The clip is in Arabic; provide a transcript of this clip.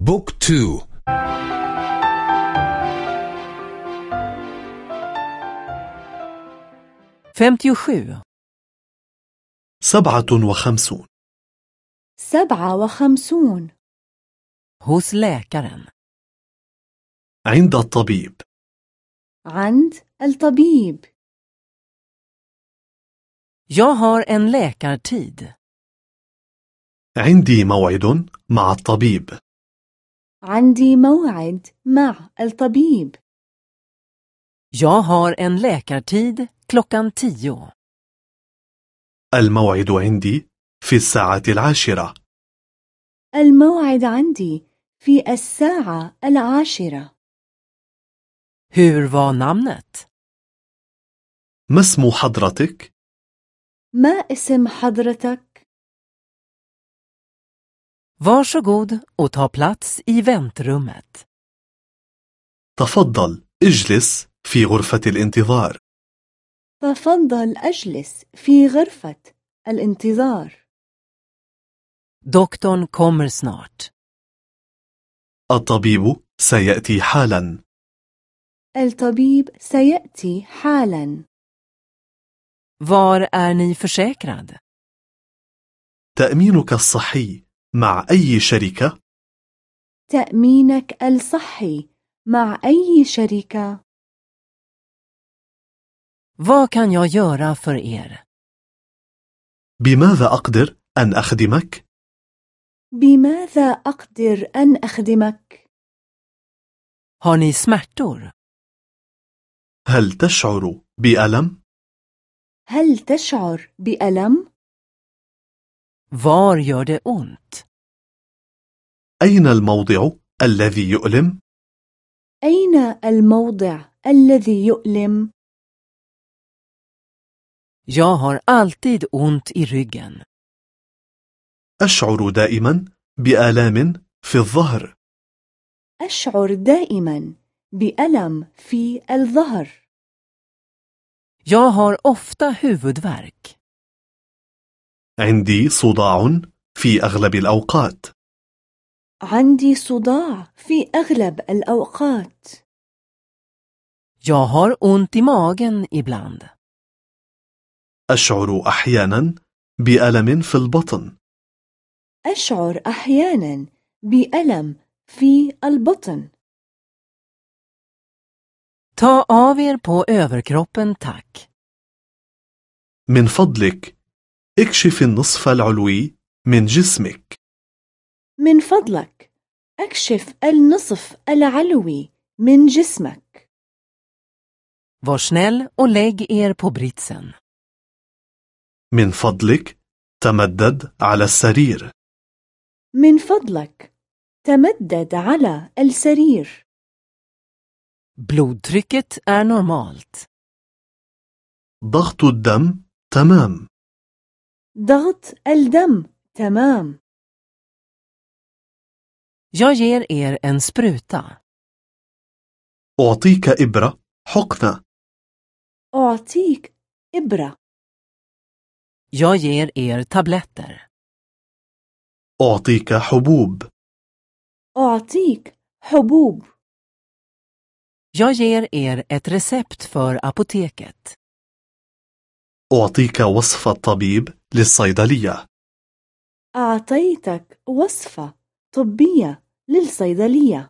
بوك تو. femtiosju. سبعة وخمسون. سبعة وخمسون. Hos läkaren. عند الطبيب. عند الطبيب. Jag har en läkartid. عندي موعد مع الطبيب. عندي موعد مع الطبيب Jag har en läkartid klockan tio. الموعد عندي في الساعة العاشرة الموعد عندي في الساعة العاشرة Hur var namnet? ما اسم حضرتك؟ ما اسم حضرتك؟ Varsågod och ta plats i väntrummet. تفضل اجلس في غرفة الانتظار تفضل أجلس في غرفة الانتظار Doktorn kommer snart. الطبيب سيأتي حالا الطبيب سيأتي حالا Var är ni försäkrad? تأمينك الصحي مع أي شركة؟ تأمينك الصحي مع أي شركة؟ Vad kan jag göra för er? بماذا أقدر أن أخدمك؟ بماذا أقدر أن أخدمك؟ Har ni smärtor? هل تشعر بألم؟ هل تشعر بألم؟ Var gör det ont? أين الموضع الذي يؤلم؟ أين الموضع الذي يؤلم؟ Jag har alltid ont i ryggen. أشعر دائما بآلام في الظهر أشعر دائما بألم في الظهر Jag har ofta huvudvärk. عندي صداع في أغلب الأوقات عندي صداع في أغلب الأوقات Jag har ont i magen ibland. أشعر أحيانا بألم في البطن أشعر أحيانا بألم في البطن Ta av er på överkroppen tack. من فضلك اكشف النصف العلوي من جسمك. من فضلك اكشف النصف العلوي من جسمك. Var snäll och lägg er på britsen. من فضلك تمدد على السرير. من فضلك تمدد على السرير. Blodtrycket är normalt. ضغط الدم تمام. ضغط الدم تمام Jag ger er en spruta. أعطيك إبرة حقنة أعطيك إبرة Jag ger er tabletter. أعطيك حبوب أعطيك حبوب Jag ger er ett recept för apoteket. أعطيك وصف الطبيب للصيدلية. أعطيتك وصفة طبية للصيدلية.